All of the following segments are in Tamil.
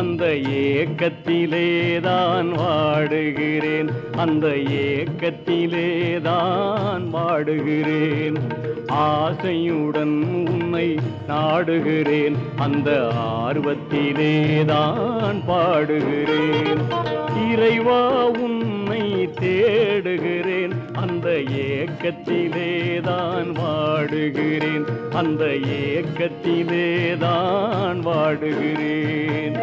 அந்த ஏக்கத்திலேதான் வாடுகிறேன். அந்த ஏக்கத்திலேதான் வாடுகிறேன். ஆசையுடன் உன்னை நாடுகிறேன். அந்த ஆர்வத்திலேதான் பாடுகிறேன். இறைவா உன்னை தேடுகிறேன். அந்த ஏக்கத்திலேதான் வாடுகிறேன். அந்த ஏக்கத்திலேதான் வாடுகிறேன்.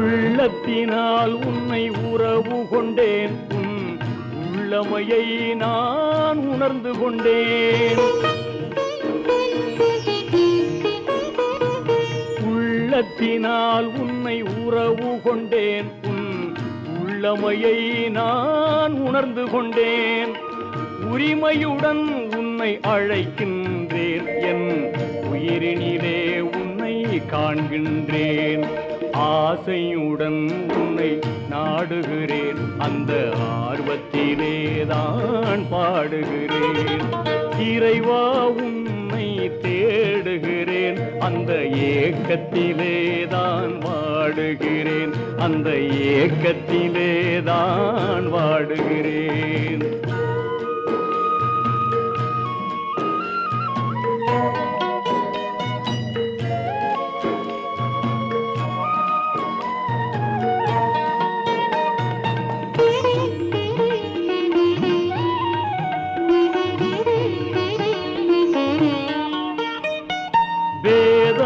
உள்ளத்தினால் உன்னை உறவு கொண்டேன். உன் உள்ளமையை நான் உணர்ந்து கொண்டேன். உள்ளத்தினால் உன்னை உறவு கொண்டேன். உன் உள்ளமையை நான் உணர்ந்து கொண்டேன். உரிமையுடன் உன்னை அழைக்கின்றேன். என் உயிரினிலே உன்னை காண்கின்றேன். ஆசையுடன் உன்னை நாடுகிறேன். அந்த ஆர்வத்திலேதான் பாடுகிறேன். இறைவா உன்னை தேடுகிறேன். அந்த ஏக்கத்திலேதான் வாடுகிறேன். அந்த ஏக்கத்திலேதான் வாடுகிறேன்.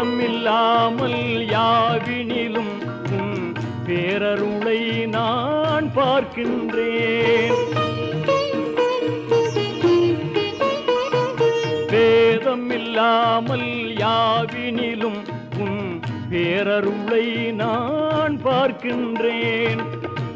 வேதம் இல்லாமல் யாவினிலும் பேரருளை நான் பார்க்கின்றேன். வேதம் இல்லாமல் யாவினிலும் உன் பேரருளை நான் பார்க்கின்றேன்.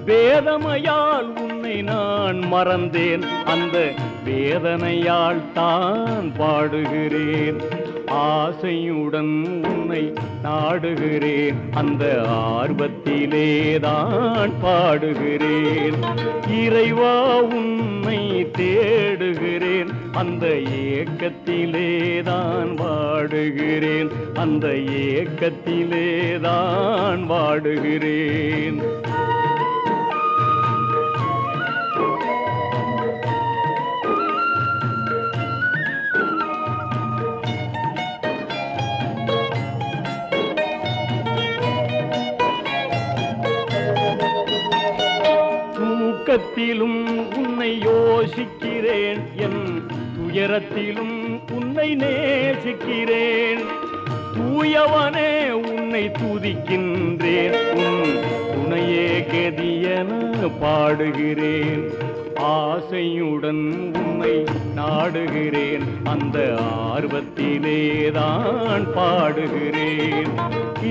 வேதமையால் உன்னை நான் மறந்தேன். அந்த வேதனையால் தான் பாடுகிறேன். ஆசையுடன் உன்னை நாடுகிறேன். அந்த ஆர்வத்திலே தான் பாடுகிறேன். இறைவா உன்னை தேடுகிறேன். அந்த ஏக்கத்திலே தான் வாடுகிறேன். அந்த ஏக்கத்திலே தான் வாடுகிறேன். தூக்கத்திலும் உன்னை யோசிக்கிறேன். என் துயரத்திலும் உன்னை நேசிக்கிறேன். தூயவனே உன்னை துதிக்கின்றேன். உன் துணையே கதியன பாடுகிறேன். ஆசையுடன் உன்னை நாடுகிறேன். அந்த ஆர்வத்திலேதான் பாடுகிறேன்.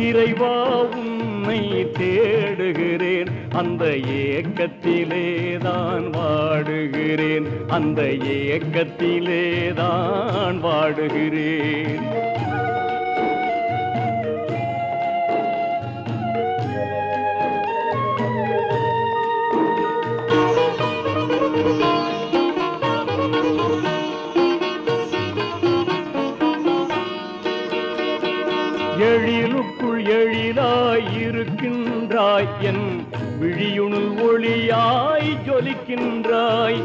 இறைவா உன்னை தேடுகிறேன். அந்த ஏக்கத்திலேதான் வாடுகிறேன். அந்த ஏக்கத்திலேதான் வாடுகிறேன். எழிலுக்குள் எழிலாய் என் விழியுணுள் ஒளியாய் ஜொலிக்கின்றாய்.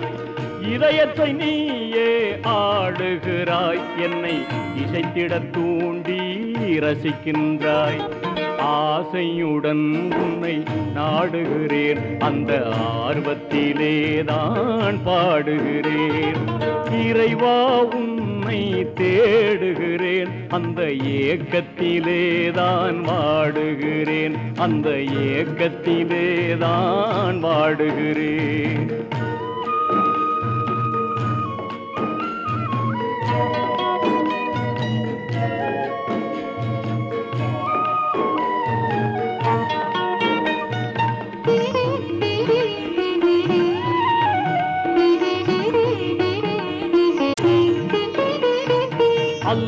இதயத்தை நீயே ஆடுகிறாய். என்னை இசைத்திட தூண்டி ரசிக்கின்றாய். ஆசையுடன் உன்னை நாடுகிறேன். அந்த ஆர்வத்திலே தான் பாடுகிறேன். இறைவா உன் உன்னை தேடுகிறேன். அந்த ஏக்கத்திலே தான் வாடுகிறேன். அந்த ஏக்கத்திலே தான் வாடுகிறேன்.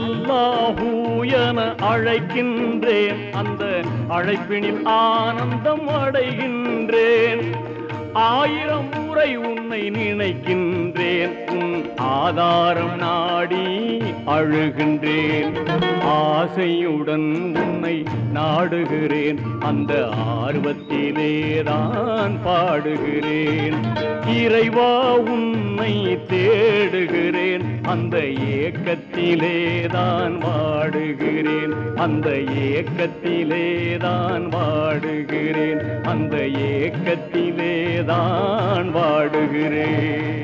அல்லாஹூ என அழைக்கின்றேன். அந்த அழைப்பினில் ஆனந்தம் அடைகின்றேன். ஆயிரம் முறை உன்னை நினைக்கின்றேன். ஆதாரம் நாடி அழுகின்றேன். ஆசையுடன் உன்னை நாடுகிறேன். அந்த ஆர்வத்திலேதான் பாடுகிறேன். இறைவா உன்னை தேடுகிறேன். அந்த ஏக்கத்திலேதான் வாடுகிறேன். அந்த ஏக்கத்திலேதான் வாடுகிறேன். அந்த ஏக்கத்திலேதான் வாடுகிறேன்.